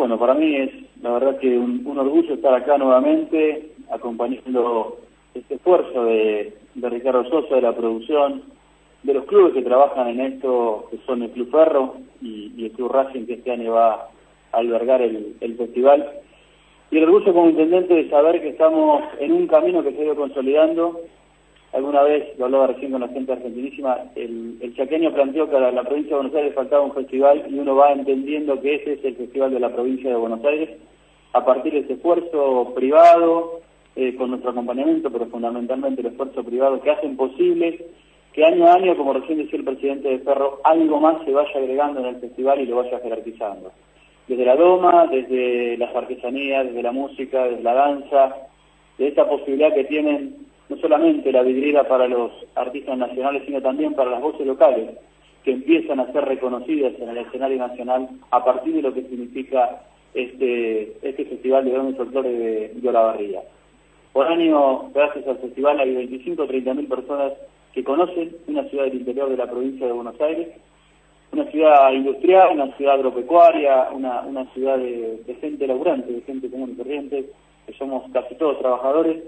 Bueno, para mí es la verdad que un, orgullo estar acá nuevamente acompañando este esfuerzo de, Ricardo Sosa, de la producción, de los clubes que trabajan en esto, que son el Club Ferro y, el Club Racing, que este año va a albergar el, festival. Y el orgullo como intendente de saber que estamos en un camino que se ha ido consolidando alguna vez, lo hablaba recién con la gente argentinísima, el, chaqueño planteó que a la, provincia de Buenos Aires faltaba un festival y uno va entendiendo que ese es el festival de la provincia de Buenos Aires a partir de ese esfuerzo privado, eh, con nuestro acompañamiento, pero fundamentalmente el esfuerzo privado que hacen posible que año a año, como recién decía el presidente de Ferro, algo más se vaya agregando en el festival y lo vaya jerarquizando. Desde la doma, desde las artesanías, desde la música, desde la danza, de esa posibilidad que tienen no solamente la vidriera para los artistas nacionales, sino también para las voces locales, que empiezan a ser reconocidas en el escenario nacional a partir de lo que significa este, este Festival de Danza y Folclore de, de Olavarría. Por año, gracias al festival, hay 25 o 30 mil personas que conocen una ciudad del interior de la provincia de Buenos Aires, una ciudad industrial, una ciudad agropecuaria, una, una ciudad de, de gente laburante, de gente común y corriente, que somos casi todos trabajadores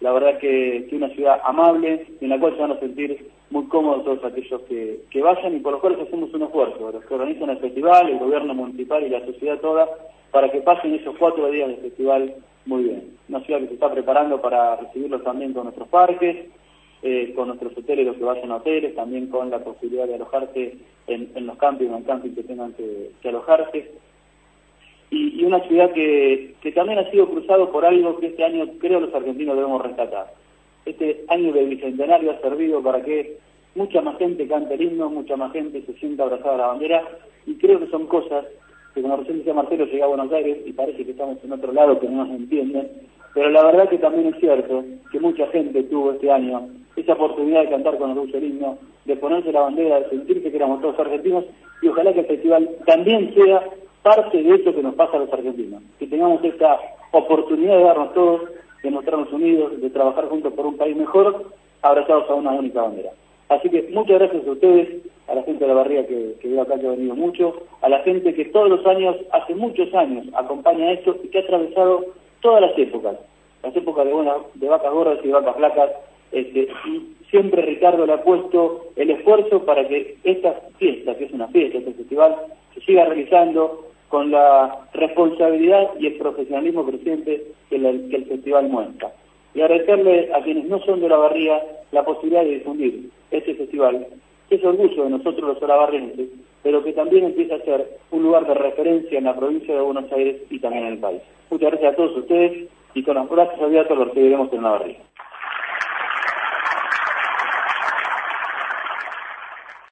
la verdad que, es una ciudad amable en la cual se van a sentir muy cómodos todos aquellos que, que vayan y por los cuales hacemos un esfuerzo, los que organizan el festival, el gobierno municipal y la sociedad toda, para que pasen esos cuatro días del festival muy bien. Una ciudad que se está preparando para recibirlos también con nuestros parques, eh, con nuestros hoteles, los que vayan a hoteles, también con la posibilidad de alojarse en, en los campings, en el camping que tengan que, que alojarse y, una ciudad que, que, también ha sido cruzado por algo que este año creo los argentinos debemos rescatar. Este año del Bicentenario ha servido para que mucha más gente cante el himno, mucha más gente se sienta abrazada a la bandera y creo que son cosas que como recién decía Marcelo, llega a Buenos Aires y parece que estamos en otro lado que no nos entienden, pero la verdad que también es cierto que mucha gente tuvo este año esa oportunidad de cantar con orgullo el himno, de ponerse la bandera, de sentirse que éramos todos argentinos y ojalá que el festival también sea parte de eso que nos pasa a los argentinos, que tengamos esta oportunidad de darnos todos, de mostrarnos unidos, de trabajar juntos por un país mejor, abrazados a una única bandera. Así que muchas gracias a ustedes, a la gente de la barriga que, que acá que ha venido mucho, a la gente que todos los años, hace muchos años, acompaña esto y que ha atravesado todas las épocas, las épocas de, buena, de vacas gordas y de vacas flacas, este, y siempre Ricardo le ha puesto el esfuerzo para que esta fiesta, que es una fiesta, este festival, se siga realizando con la responsabilidad y el profesionalismo creciente que, el festival muestra. Y agradecerle a quienes no son de la barría la posibilidad de difundir este festival, que es orgullo de nosotros los olavarrenses, pero que también empieza a ser un lugar de referencia en la provincia de Buenos Aires y también en el país. Muchas gracias a todos ustedes y con las brazos abiertos los seguiremos en la barriga.